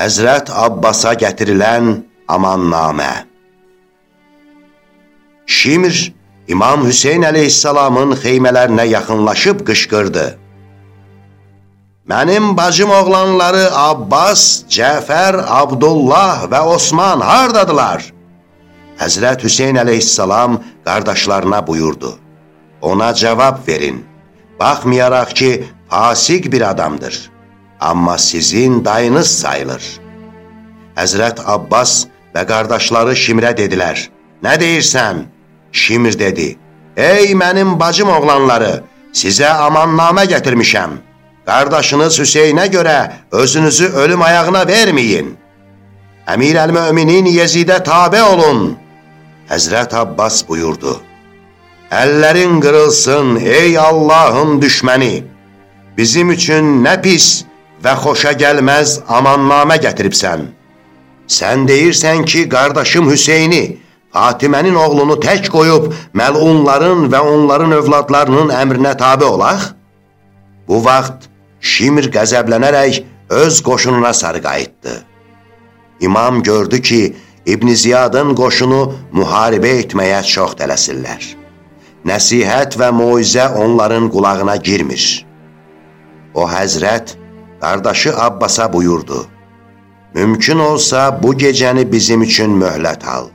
Həzrət Abbasa gətirilən amannamə Şimr İmam Hüseyin əleyhissalamın xeymələrinə yaxınlaşıb qışqırdı. Mənim bacım oğlanları Abbas, Cəfər, Abdullah və Osman hardadılar? Həzrət Hüseyin əleyhissalam qardaşlarına buyurdu. Ona cavab verin. Baxmayaraq ki, fasik bir adamdır. Amma sizin dayınız sayılır. Həzrət Abbas və qardaşları Şimrə dedilər. Nə deyirsən? Şimr dedi. Ey mənim bacım oğlanları, sizə amannamə gətirmişəm. Qardaşınız Hüseynə görə özünüzü ölüm ayağına verməyin. Əmir əl-Möminin Yezidə tabe olun. Həzrət Abbas buyurdu. Əllərin qırılsın, ey Allahın düşməni! Bizim üçün nə pis və xoşa gəlməz amannamə gətiribsən. Sən deyirsən ki, qardaşım Hüseyni, Fatimənin oğlunu tək qoyub məlunların və onların övladlarının əmrinə tabi olaq? Bu vaxt Şimr qəzəblənərək öz qoşununa sarı qayıtdı. İmam gördü ki, İbn Ziyadın qoşunu müharibə etməyə çox tələsirlər. Nəsihət və moizə onların qulağına girmir. O həzrət qardaşı Abbasa buyurdu. Mümkün olsa bu gecəni bizim üçün möhlət al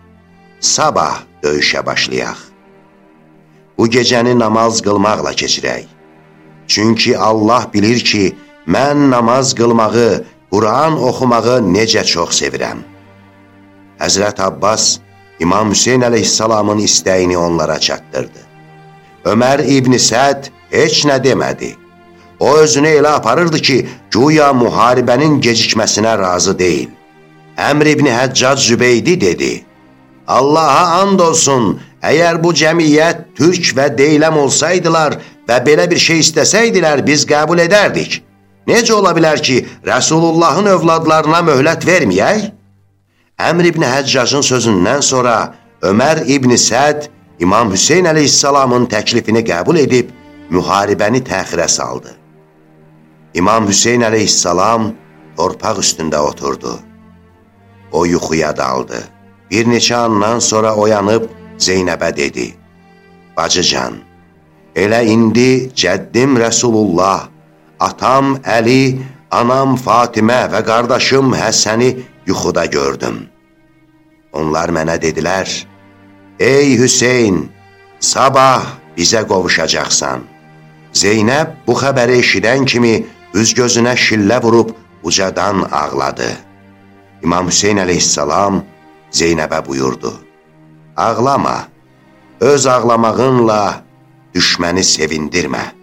sabah döyüşə başlayaq. Bu gecəni namaz qılmaqla keçirək. Çünki Allah bilir ki, mən namaz qılmağı, Quran oxumağı necə çox sevirəm. Həzrət Abbas İmam Hüseyin əleyhissalamın istəyini onlara çatdırdı. Ömər İbn Səd heç nə demədi. O özünü elə aparırdı ki, güya müharibənin gecikməsinə razı deyil. Əmr İbn Həccac Zübeydi dedi, Allaha and olsun, əgər bu cəmiyyət türk və deyləm olsaydılar və belə bir şey istəsəydilər, biz qəbul edərdik. Necə ola bilər ki, Rəsulullahın övladlarına möhlət verməyək? Əmr İbni Həccacın sözündən sonra Ömər İbni Səd İmam Hüseyin əleyhissalamın təklifini qəbul edib müharibəni təxirə saldı. İmam Hüseyin əleyhissalam torpaq üstündə oturdu. O yuxuya daldı. Bir neçə andan sonra oyanıb Zeynəbə dedi, Bacıcan, elə indi cəddim Rəsulullah, atam Əli, anam Fatimə və qardaşım Həssəni yuxuda gördüm. Onlar mənə dedilər, Ey Hüseyin, sabah bizə qovuşacaqsan. Zeynəb bu xəbəri eşidən kimi üz gözünə şillə vurub ucadan ağladı. İmam Hüseyin əleyhissalam, Zeynəbə buyurdu, Ağlama, öz ağlamağınla düşməni sevindirmə.